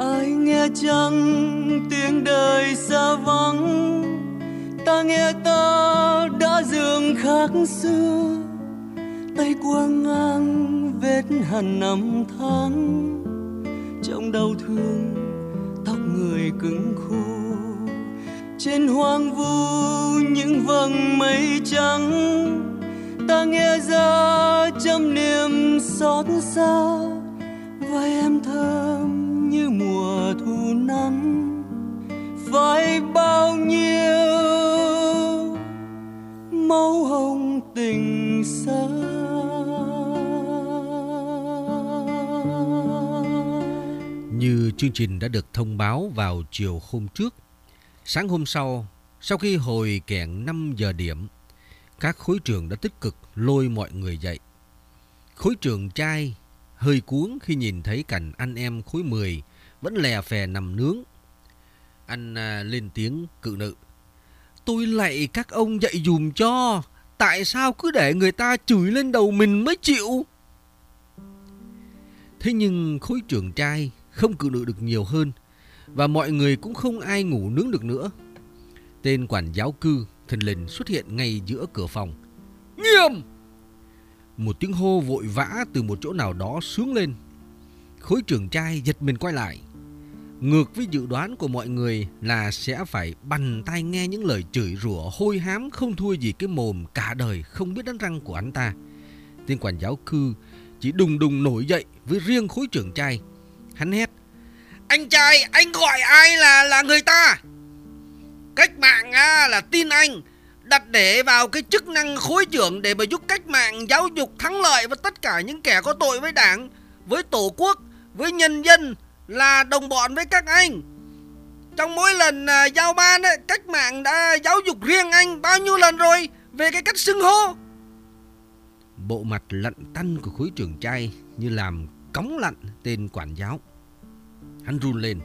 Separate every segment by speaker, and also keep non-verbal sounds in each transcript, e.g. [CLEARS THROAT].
Speaker 1: ai nghe chăng tiếng đời xa vắng? Ta nghe ta đã dường khác xưa. Tay qua ngang vết hằn năm tháng. Trong đau thương, tóc người cứng khô trên hoang vu những vầng mây trắng. Ta nghe ra trăm niềm xót xa. Vai em máu hồng tình xa
Speaker 2: Như chương trình đã được thông báo vào chiều hôm trước, sáng hôm sau, sau khi hồi kẹn 5 giờ điểm, các khối trường đã tích cực lôi mọi người dậy. Khối trường trai hơi cuốn khi nhìn thấy cảnh anh em khối 10 vẫn lè phè nằm nướng. Anh à, lên tiếng cự nữ. Tôi lạy các ông dạy dùm cho. Tại sao cứ để người ta chửi lên đầu mình mới chịu? Thế nhưng khối trưởng trai không cự nữ được nhiều hơn và mọi người cũng không ai ngủ nướng được nữa. Tên quản giáo cư thần lình xuất hiện ngay giữa cửa phòng. Nghiêm! Một tiếng hô vội vã từ một chỗ nào đó sướng lên. Khối trưởng trai giật mình quay lại. Ngược với dự đoán của mọi người là sẽ phải bằn tay nghe những lời chửi rủa hôi hám không thua gì cái mồm cả đời không biết đánh răng của anh ta. Tên quản giáo cư chỉ đùng đùng nổi dậy với riêng khối trưởng trai. Hắn hét. Anh trai, anh gọi ai là là người ta? Cách mạng à, là tin anh đặt để vào cái chức năng khối trưởng để mà giúp cách mạng giáo dục thắng lợi và tất cả những kẻ có tội với đảng, với tổ quốc, với nhân dân là đồng bọn với các anh. Trong mỗi lần à, giao ban ấy, cách mạng đã giáo dục riêng anh bao nhiêu lần rồi về cái cách xưng hô. Bộ mặt lận tăn của khối trưởng trai như làm cống lặn tên quản giáo. Hắn run lên.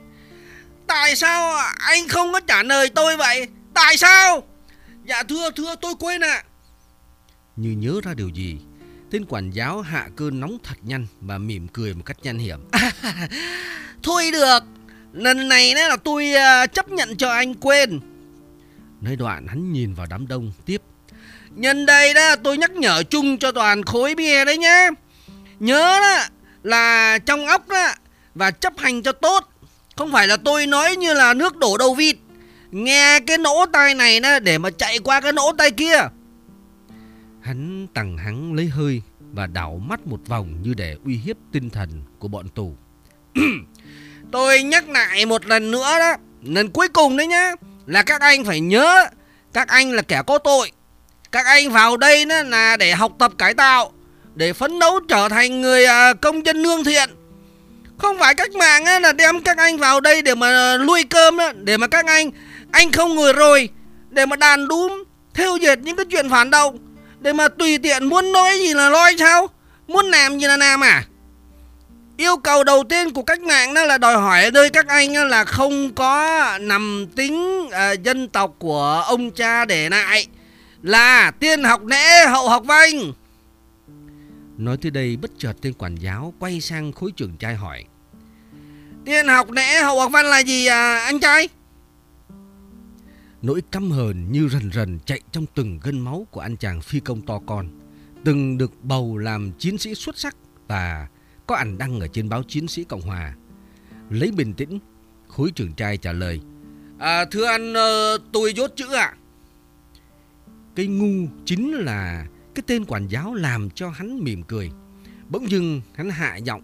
Speaker 2: Tại sao anh không có trả lời tôi vậy? Tại sao? Dạ thưa thưa tôi quên ạ. À. Như nhớ ra điều gì, tên quản giáo hạ cơn nóng thật nhanh và mỉm cười một cách nhanh hiểm. À, [LAUGHS] thôi được, lần này là tôi à, chấp nhận cho anh quên. Nơi đoạn hắn nhìn vào đám đông tiếp. Nhân đây đó tôi nhắc nhở chung cho toàn khối bia đấy nhá. Nhớ đó là trong óc đó và chấp hành cho tốt. Không phải là tôi nói như là nước đổ đầu vịt Nghe cái nỗ tay này nè để mà chạy qua cái nỗ tay kia Hắn tằng hắn lấy hơi Và đảo mắt một vòng như để uy hiếp tinh thần của bọn tù. [CLEARS THROAT] Tôi nhắc lại một lần nữa đó, Lần cuối cùng đấy nhá, Là các anh phải nhớ, Các anh là kẻ có tội. Các anh vào đây đó là để học tập cải tạo, Để phấn đấu trở thành người à, công dân lương thiện. Không phải cách mạng là đem các anh vào đây để mà nuôi cơm đó Để mà các anh anh không người rồi, để mà đàn đúm theo dệt những cái chuyện phản động để mà tùy tiện muốn nói gì là nói sao? Muốn làm gì là làm à? Yêu cầu đầu tiên của cách mạng đó là đòi hỏi nơi các anh là không có nằm tính uh, dân tộc của ông cha để lại là tiên học lễ hậu học văn nói tới đây bất chợt tên quản giáo quay sang khối trưởng trai hỏi tiên học lễ hậu học văn là gì à, anh trai? Nỗi căm hờn như rần rần chạy trong từng gân máu của anh chàng phi công to con. Từng được bầu làm chiến sĩ xuất sắc và có ảnh đăng ở trên báo Chiến sĩ Cộng Hòa. Lấy bình tĩnh, khối trưởng trai trả lời. À, thưa anh, ờ, tôi dốt chữ ạ. À? Cái ngu chính là cái tên quản giáo làm cho hắn mỉm cười. Bỗng dưng hắn hạ giọng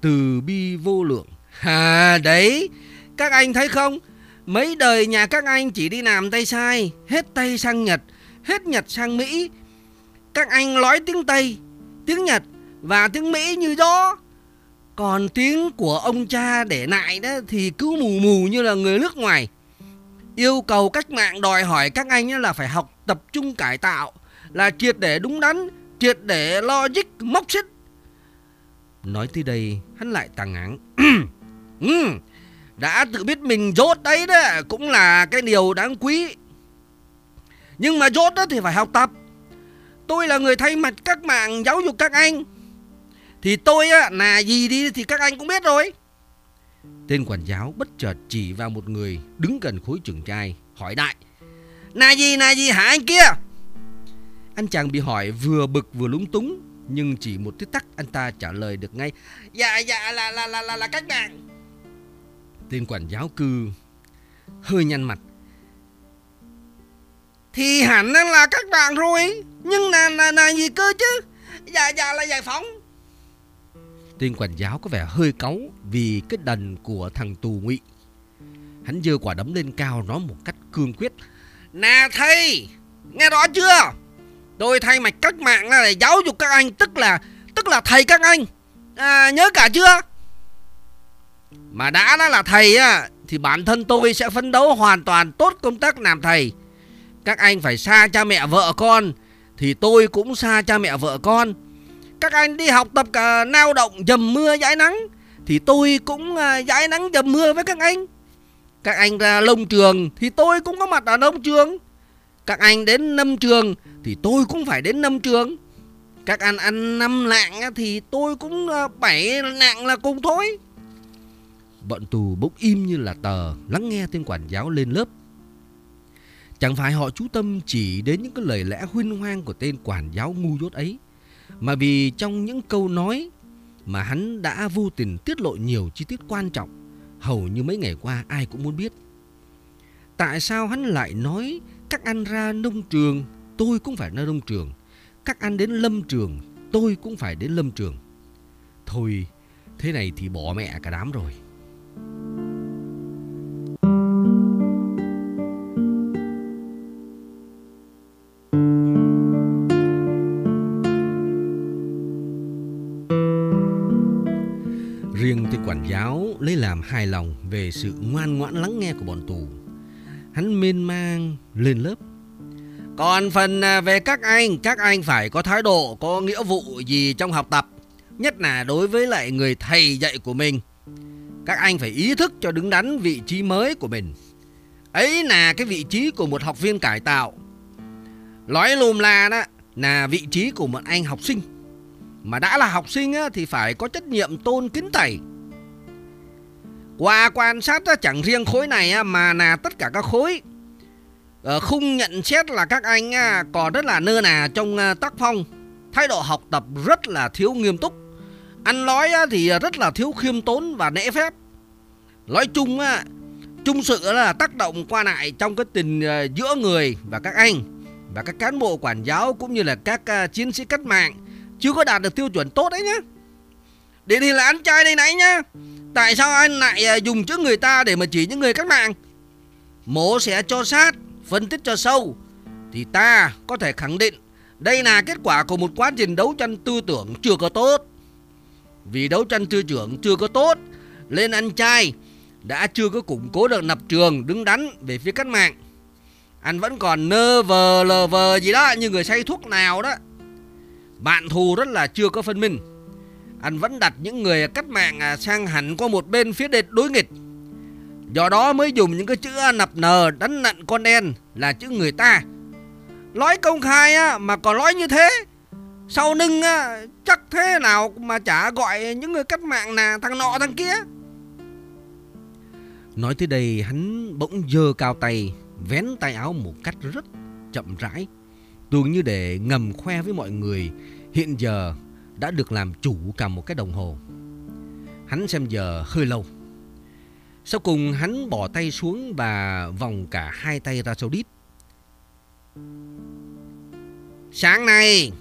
Speaker 2: từ bi vô lượng. À đấy, các anh thấy không? Mấy đời nhà các anh chỉ đi làm tay sai, hết Tây sang Nhật, hết Nhật sang Mỹ. Các anh nói tiếng Tây, tiếng Nhật và tiếng Mỹ như gió. Còn tiếng của ông cha để lại đó thì cứ mù mù như là người nước ngoài. Yêu cầu cách mạng đòi hỏi các anh là phải học tập trung cải tạo, là triệt để đúng đắn, triệt để logic móc xích. Nói tới đây, hắn lại tàng áng. [CLEARS THROAT] ừ, đã tự biết mình dốt đấy đó cũng là cái điều đáng quý nhưng mà dốt đó thì phải học tập tôi là người thay mặt các mạng giáo dục các anh thì tôi á, là gì đi thì các anh cũng biết rồi Tên quản giáo bất chợt chỉ vào một người đứng gần khối trưởng trai, hỏi đại. Là gì, là gì hả anh kia? Anh chàng bị hỏi vừa bực vừa lúng túng, nhưng chỉ một tích tắc anh ta trả lời được ngay. Dạ, dạ, là, là, là, là, là cách mạng. Tên quản giáo cư hơi nhăn mặt. Thì hẳn là các bạn rồi, nhưng là, là, là gì cơ chứ? Dạ, dạ là giải phóng. Tên quản giáo có vẻ hơi cáu vì cái đần của thằng tù ngụy. Hắn giơ quả đấm lên cao nói một cách cương quyết. Nè thầy, nghe rõ chưa? Tôi thay mạch cách mạng là để giáo dục các anh, tức là tức là thầy các anh. À, nhớ cả chưa? Mà đã đã là thầy á, thì bản thân tôi sẽ phấn đấu hoàn toàn tốt công tác làm thầy. Các anh phải xa cha mẹ vợ con, thì tôi cũng xa cha mẹ vợ con các anh đi học tập cả lao động dầm mưa dãi nắng, thì tôi cũng à, dãi nắng dầm mưa với các anh. Các anh ra lông trường thì tôi cũng có mặt ở lông trường. Các anh đến năm trường thì tôi cũng phải đến năm trường. Các anh ăn năm lạng thì tôi cũng à, bảy lạng là cùng thôi. Bọn tù bỗng im như là tờ lắng nghe tên quản giáo lên lớp. Chẳng phải họ chú tâm chỉ đến những cái lời lẽ huyên hoang của tên quản giáo ngu dốt ấy mà vì trong những câu nói mà hắn đã vô tình tiết lộ nhiều chi tiết quan trọng, hầu như mấy ngày qua ai cũng muốn biết. Tại sao hắn lại nói các anh ra nông trường, tôi cũng phải ra nông trường. Các anh đến lâm trường, tôi cũng phải đến lâm trường. Thôi, thế này thì bỏ mẹ cả đám rồi. Quản giáo lấy làm hài lòng về sự ngoan ngoãn lắng nghe của bọn tù. Hắn mênh mang lên lớp. Còn phần à, về các anh, các anh phải có thái độ, có nghĩa vụ gì trong học tập. Nhất là đối với lại người thầy dạy của mình. Các anh phải ý thức cho đứng đắn vị trí mới của mình. Ấy là cái vị trí của một học viên cải tạo. Nói lùm là đó là vị trí của một anh học sinh mà đã là học sinh á, thì phải có trách nhiệm tôn kính thầy. Qua quan sát chẳng riêng khối này mà là tất cả các khối. Ờ, khung nhận xét là các anh còn rất là nơ nà trong ờ, tác phong. Thái độ học tập rất là thiếu nghiêm túc. Ăn nói thì rất là thiếu khiêm tốn và nễ phép. Nói chung á, chung sự là tác động qua lại trong cái tình ờ, giữa người và các anh và các cán bộ quản giáo cũng như là các ờ, chiến sĩ cách mạng chưa có đạt được tiêu chuẩn tốt đấy nhá Điển hình là anh trai đây nãy nhá Tại sao anh lại à, dùng chữ người ta để mà chỉ những người cách mạng? Mổ sẽ cho sát, Phân tích cho sâu, Thì ta có thể khẳng định Đây là kết quả của một quá trình đấu tranh tư tưởng chưa có tốt. Vì đấu tranh tư tưởng chưa có tốt, Nên anh trai đã chưa có củng cố được lập trường đứng đắn về phía cách mạng. Anh vẫn còn nơ vờ, lờ vờ gì đó, như người say thuốc nào đó. Bạn thù rất là chưa có phân minh. Anh vẫn đặt những người cách mạng à, sang hẳn qua một bên phía địch đối nghịch. Do đó mới dùng những cái chữ nập nờ đánh nặn con đen là chữ người ta. Nói công khai á, mà còn nói như thế. Sau lưng á, chắc thế nào mà chả gọi những người cách mạng là thằng nọ thằng kia. Nói tới đây hắn bỗng dơ cao tay Vén tay áo một cách rất chậm rãi. Tưởng như để ngầm khoe với mọi người hiện giờ đã được làm chủ cả một cái đồng hồ. Hắn xem giờ hơi lâu. Sau cùng hắn bỏ tay xuống và vòng cả hai tay ra sau đít. Sáng nay,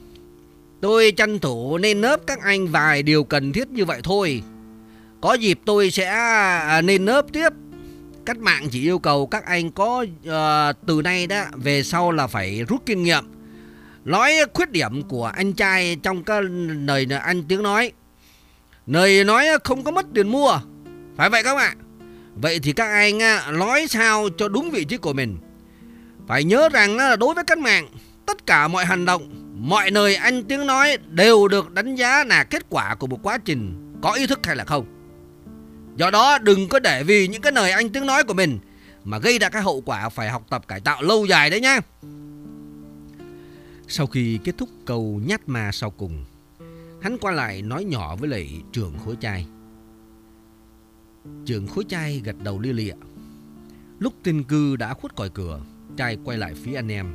Speaker 2: tôi tranh thủ nên nớp các anh vài điều cần thiết như vậy thôi. Có dịp tôi sẽ à, nên nớp tiếp. Cách mạng chỉ yêu cầu các anh có uh, từ nay đó về sau là phải rút kinh nghiệm Nói khuyết điểm của anh trai trong cái lời anh tiếng nói. Lời nói không có mất tiền mua. Phải vậy các bạn Vậy thì các anh à, nói sao cho đúng vị trí của mình. Phải nhớ rằng à, đối với cách mạng, Tất cả mọi hành động, Mọi lời anh tiếng nói Đều được đánh giá là kết quả của một quá trình Có ý thức hay là không. Do đó đừng có để vì những cái lời anh tiếng nói của mình Mà gây ra cái hậu quả phải học tập, cải tạo lâu dài đấy nhá sau khi kết thúc câu nhát ma sau cùng, hắn qua lại nói nhỏ với lại trường khối trai. trường khối trai gật đầu lia lịa. Lúc tên cư đã khuất còi cửa, trai quay lại phía anh em.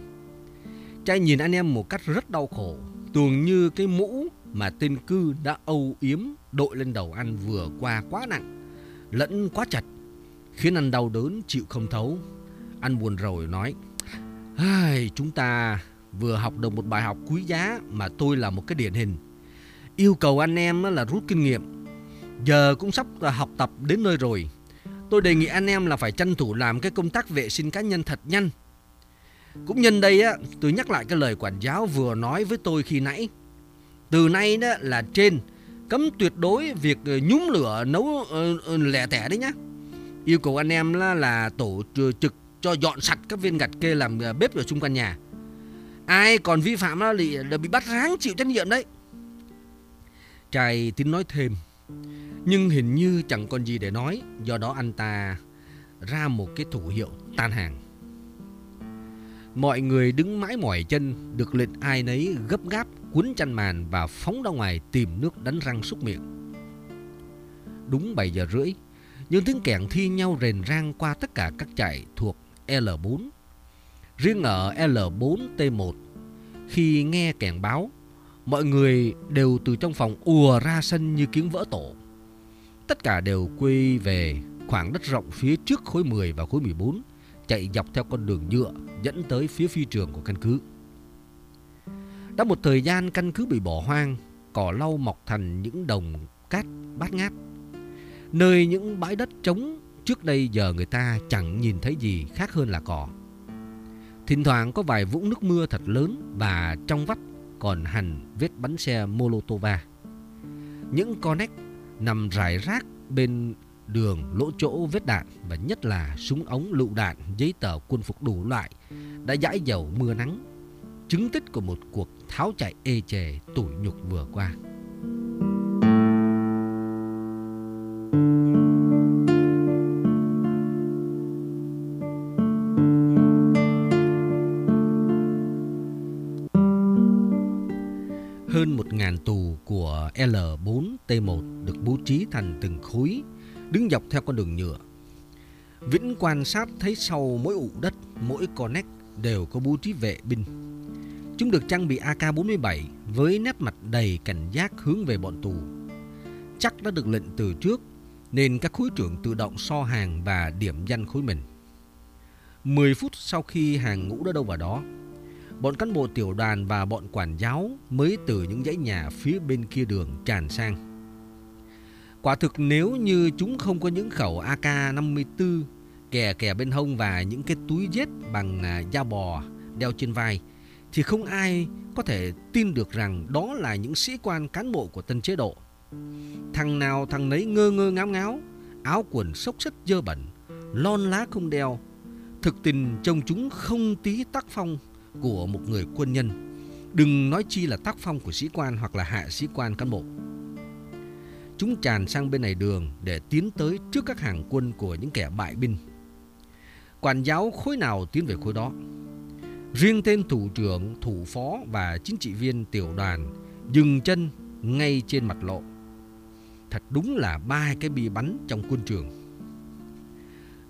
Speaker 2: Trai nhìn anh em một cách rất đau khổ, tưởng như cái mũ mà tên cư đã âu yếm đội lên đầu anh vừa qua quá nặng, lẫn quá chặt, khiến anh đau đớn chịu không thấu. Anh buồn rồi nói, Ai, chúng ta vừa học được một bài học quý giá mà tôi là một cái điển hình. Yêu cầu anh em là rút kinh nghiệm. Giờ cũng sắp học tập đến nơi rồi. Tôi đề nghị anh em là phải tranh thủ làm cái công tác vệ sinh cá nhân thật nhanh. Cũng nhân đây á, tôi nhắc lại cái lời quản giáo vừa nói với tôi khi nãy. Từ nay đó là trên cấm tuyệt đối việc ờ, nhúng lửa nấu ờ, ờ, lẻ tẻ đấy nhá. Yêu cầu anh em là, là tổ trực cho dọn sạch các viên gạch kê làm bếp ở xung quanh nhà. Ai còn vi phạm là, là bị bắt ráng chịu trách nhiệm đấy. Trai tính nói thêm, nhưng hình như chẳng còn gì để nói, do đó anh ta ra một cái thủ hiệu tan hàng. Mọi người đứng mãi mỏi chân, được lệnh ai nấy gấp gáp cuốn chăn màn và phóng ra ngoài tìm nước đánh răng xúc miệng. Đúng 7 giờ rưỡi, những tiếng kẻng thi nhau rền rang qua tất cả các trại thuộc L4. Riêng ở L4T1, khi nghe kèn báo, mọi người đều từ trong phòng ùa ra sân như kiến vỡ tổ. Tất cả đều quay về khoảng đất rộng phía trước khối 10 và khối 14, chạy dọc theo con đường nhựa dẫn tới phía phi trường của căn cứ. Đã một thời gian căn cứ bị bỏ hoang, cỏ lau mọc thành những đồng cát bát ngát. Nơi những bãi đất trống trước đây giờ người ta chẳng nhìn thấy gì khác hơn là cỏ. Thỉnh thoảng có vài vũng nước mưa thật lớn và trong vắt còn hẳn vết bắn xe Molotova. Những con nách nằm rải rác bên đường lỗ chỗ vết đạn và nhất là súng ống lựu đạn, giấy tờ quân phục đủ loại đã dãi dầu mưa nắng, chứng tích của một cuộc tháo chạy ê chề tủi nhục vừa qua. L4T1 được bố trí thành từng khối, đứng dọc theo con đường nhựa. Vĩnh quan sát thấy sau mỗi ụ đất, mỗi con nét đều có bố trí vệ binh. Chúng được trang bị AK-47 với nét mặt đầy cảnh giác hướng về bọn tù. Chắc đã được lệnh từ trước nên các khối trưởng tự động so hàng và điểm danh khối mình. 10 phút sau khi hàng ngũ đã đâu vào đó, bọn cán bộ tiểu đoàn và bọn quản giáo mới từ những dãy nhà phía bên kia đường tràn sang. Quả thực nếu như chúng không có những khẩu AK-54 kè kè bên hông và những cái túi giết bằng à, da bò đeo trên vai thì không ai có thể tin được rằng đó là những sĩ quan cán bộ của tân chế độ. Thằng nào thằng nấy ngơ ngơ ngáo ngáo, áo quần xốc xích dơ bẩn, lon lá không đeo. Thực tình trông chúng không tí tác phong của một người quân nhân. Đừng nói chi là tác phong của sĩ quan hoặc là hạ sĩ quan cán bộ. Chúng tràn sang bên này đường để tiến tới trước các hàng quân của những kẻ bại binh. Quản giáo khối nào tiến về khối đó. Riêng tên thủ trưởng, thủ phó và chính trị viên tiểu đoàn dừng chân ngay trên mặt lộ. Thật đúng là ba cái bi bắn trong quân trường.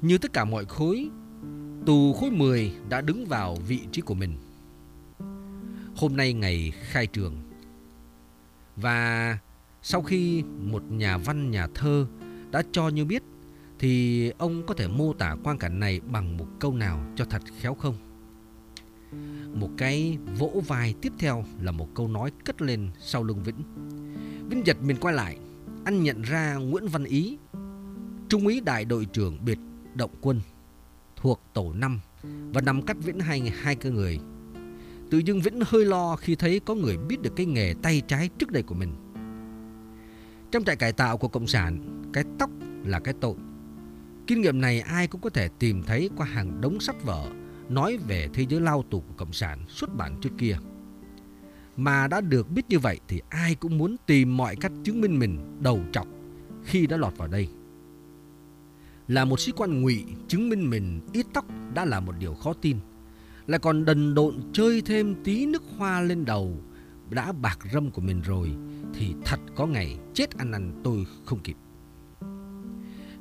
Speaker 2: Như tất cả mọi khối, tù khối 10 đã đứng vào vị trí của mình. Hôm nay ngày khai trường. Và sau khi một nhà văn nhà thơ đã cho như biết thì ông có thể mô tả quang cảnh này bằng một câu nào cho thật khéo không? Một cái vỗ vai tiếp theo là một câu nói cất lên sau lưng Vĩnh. Vĩnh giật mình quay lại, anh nhận ra Nguyễn Văn Ý, trung úy đại đội trưởng biệt động quân thuộc tổ 5 và nằm cách Vĩnh hai hai cơ người. Tự dưng Vĩnh hơi lo khi thấy có người biết được cái nghề tay trái trước đây của mình. Trong trại cải tạo của Cộng sản, cái tóc là cái tội. Kinh nghiệm này ai cũng có thể tìm thấy qua hàng đống sách vở nói về thế giới lao tù của Cộng sản xuất bản trước kia. Mà đã được biết như vậy thì ai cũng muốn tìm mọi cách chứng minh mình đầu trọc khi đã lọt vào đây. Là một sĩ quan ngụy chứng minh mình ít tóc đã là một điều khó tin. Lại còn đần độn chơi thêm tí nước hoa lên đầu đã bạc râm của mình rồi thì thật có ngày chết ăn ăn tôi không kịp.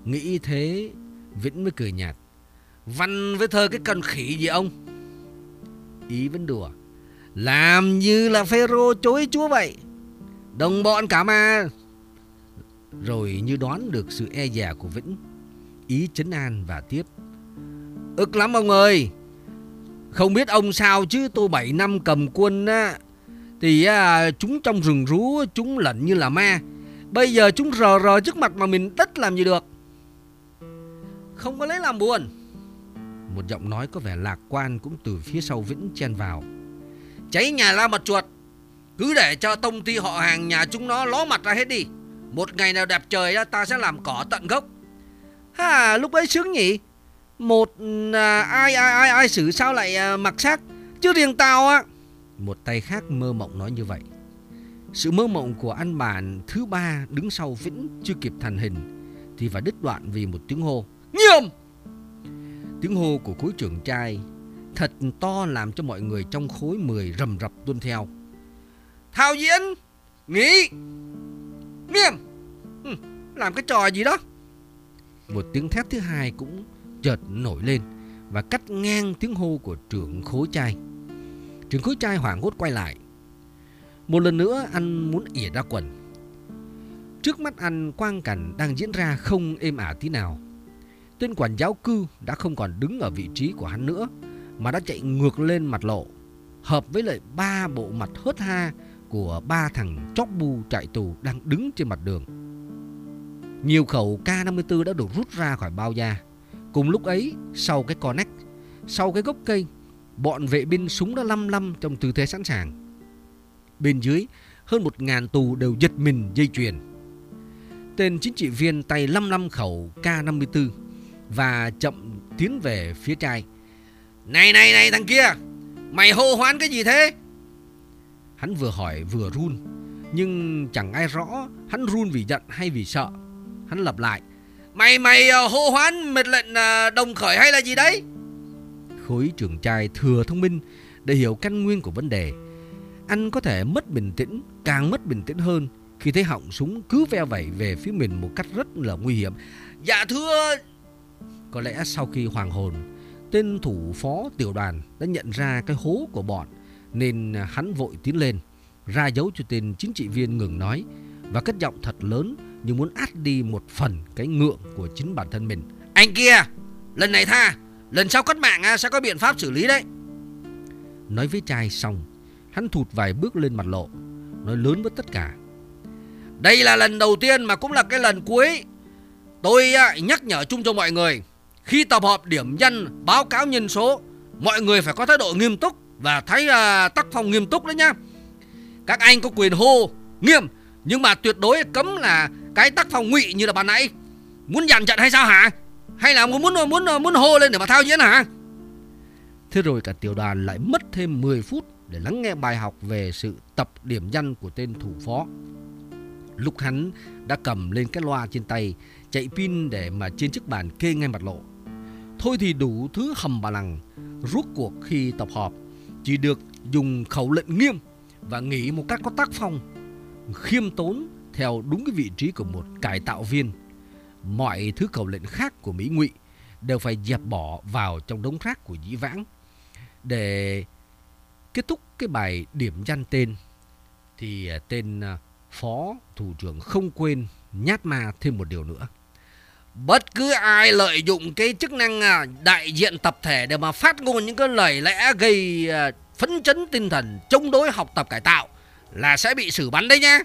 Speaker 2: Nghĩ thế, Vĩnh mới cười nhạt. Văn với thơ cái cần khỉ gì ông? Ý vẫn đùa. Làm như là Phêrô chối chúa vậy. Đồng bọn cả mà. Rồi như đoán được sự e dè của Vĩnh Ý chấn an và tiếp. Ức lắm ông ơi Không biết ông sao chứ tôi 7 năm cầm quân á Thì à, chúng trong rừng rú Chúng lẫn như là ma Bây giờ chúng rờ rờ trước mặt mà mình tất làm gì được? Không có lấy làm buồn. Một giọng nói có vẻ lạc quan Cũng từ phía sau Vĩnh chen vào. Cháy nhà la mặt chuột Cứ để cho tông ty họ hàng nhà chúng nó ló mặt ra hết đi. Một ngày nào đẹp trời ta sẽ làm cỏ tận gốc. Ha lúc ấy sướng nhỉ? Một à, ai ai ai ai xử sao lại à, mặc xác? Chứ riêng tao á. Một tay khác mơ mộng nói như vậy. Sự mơ mộng của anh bạn thứ ba đứng sau Vĩnh chưa kịp thành hình Thì phải đứt đoạn vì một tiếng hô. Nghiêm! Tiếng hô của khối trưởng trai Thật to làm cho mọi người trong khối 10 rầm rập tuân theo. Thao diễn Nghỉ! Nghiêm! Ừ, Làm cái trò gì đó một tiếng thét thứ hai cũng chợt nổi lên Và cắt ngang tiếng hô của trưởng khối trai. Trưởng khối trai hoảng hốt quay lại. Một lần nữa anh muốn ỉa ra quần. Trước mắt anh quang cảnh đang diễn ra không êm ả tí nào. Tên quản giáo cư đã không còn đứng ở vị trí của hắn nữa, Mà đã chạy ngược lên mặt lộ, Hợp với lại ba bộ mặt hớt ha của ba thằng chóc bu chạy tù đang đứng trên mặt đường. Nhiều khẩu K54 đã được rút ra khỏi bao da. Cùng lúc ấy, sau cái connect, sau cái gốc cây, bọn vệ binh súng đã lăm lăm trong tư thế sẵn sàng. Bên dưới, hơn một ngàn tù đều giật mình dây chuyền. Tên chính trị viên tay lăm lăm khẩu K54 và chậm tiến về phía trai. Này này này thằng kia, mày hô hoán cái gì thế? Hắn vừa hỏi vừa run Nhưng chẳng ai rõ Hắn run vì giận hay vì sợ Hắn lặp lại. Mày mày ờ, hô hoán mệt lệnh ờ, đồng khởi hay là gì đấy? Khối trưởng trai thừa thông minh Để hiểu căn nguyên của vấn đề. Anh có thể mất bình tĩnh Càng mất bình tĩnh hơn Khi thấy họng súng cứ veo vẩy về phía mình Một cách rất là nguy hiểm. Dạ thưa. Có lẽ sau khi hoàng hồn Tên thủ phó tiểu đoàn đã nhận ra cái hố của bọn nên hắn vội tiến lên Ra dấu cho tên chính trị viên ngừng nói và cất giọng thật lớn Như muốn át đi một phần cái ngượng của chính bản thân mình. Anh kia Lần này tha Lần sau cất mạng à, sẽ có biện pháp xử lý đấy. Nói với trai xong Hắn thụt vài bước lên mặt lộ Nói lớn với tất cả. Đây là lần đầu tiên mà cũng là cái lần cuối. Tôi à, nhắc nhở chung cho mọi người Khi tập họp điểm danh báo cáo nhân số Mọi người phải có thái độ nghiêm túc và thấy uh, à, tác phong nghiêm túc đấy nhá. Các anh có quyền hô nghiêm nhưng mà tuyệt đối cấm là cái tác phong ngụy như là bà nãy. Muốn dàn trận hay sao hả? Hay là muốn muốn muốn muốn hô lên để mà thao diễn hả? Thế rồi cả tiểu đoàn lại mất thêm 10 phút Để lắng nghe bài học về sự tập điểm danh của tên thủ phó. Lúc hắn đã cầm lên cái loa trên tay, Chạy pin để mà trên chiếc bàn kê ngay mặt lộ. Thôi thì đủ thứ hầm bà lằng, Rút cuộc khi tập họp. Chỉ được dùng khẩu lệnh nghiêm và nghĩ một cách có tác phong khiêm tốn theo đúng cái vị trí của một cải tạo viên. Mọi thứ khẩu lệnh khác của Mỹ ngụy đều phải dẹp bỏ vào trong đống rác của dĩ vãng để kết thúc cái bài điểm danh tên, thì à, tên à, phó thủ trưởng không quên nhát ma thêm một điều nữa. Bất cứ ai lợi dụng cái chức năng à, đại diện tập thể để mà phát ngôn những cái lời lẽ gây phấn chấn tinh thần chống đối học tập cải tạo là sẽ bị xử bắn đấy nhá.